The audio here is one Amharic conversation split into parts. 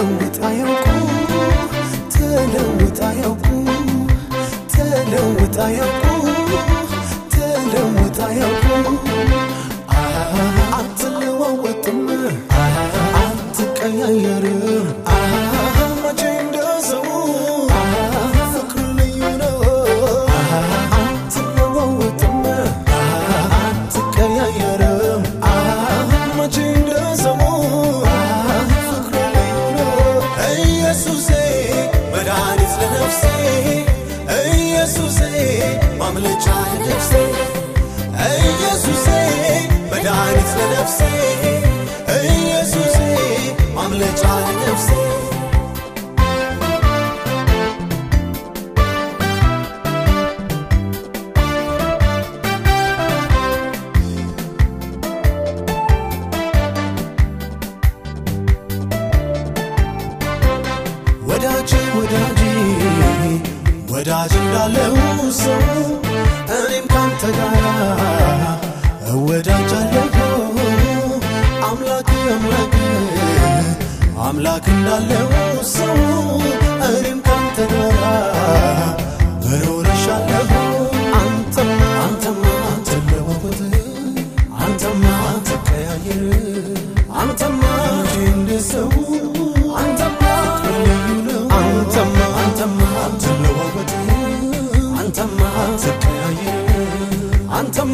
ተለውጥ አያውቁ ተለውጥ አያውቁ ተለውጥ አያውቁ ለነፍሴ ኢየሱሴ ማምለጫ ለነፍሴ ኢየሱሴ መድኃኒት ለነፍሴ ኢየሱሴ ማምለጫ ወዳጅ እንዳለው ሰው እኔም ካንተ ጋር እወዳጃለሁ አምላክ አምላክ አምላክ እንዳለው ሰው እኔም ካንተ ጋር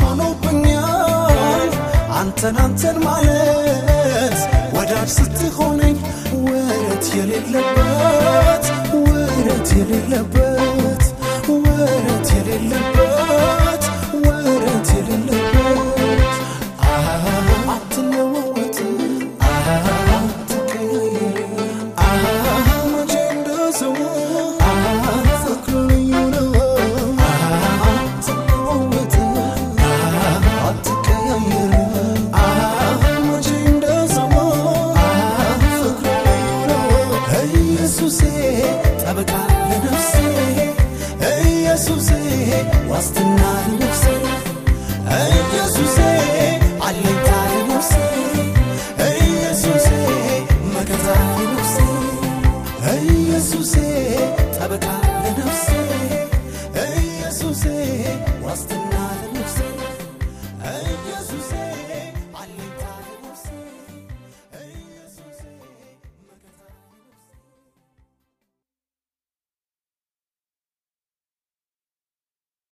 ሆኖብኛል። አንተን አንተን ማለት ወዳጅ ስትሆነኝ ወረት የሌለበት ወረት የሌለበት ወረት የሌለበት ኢየሱሴ ዋስትና ለነፍሴ ኢየሱሴ አለኝታ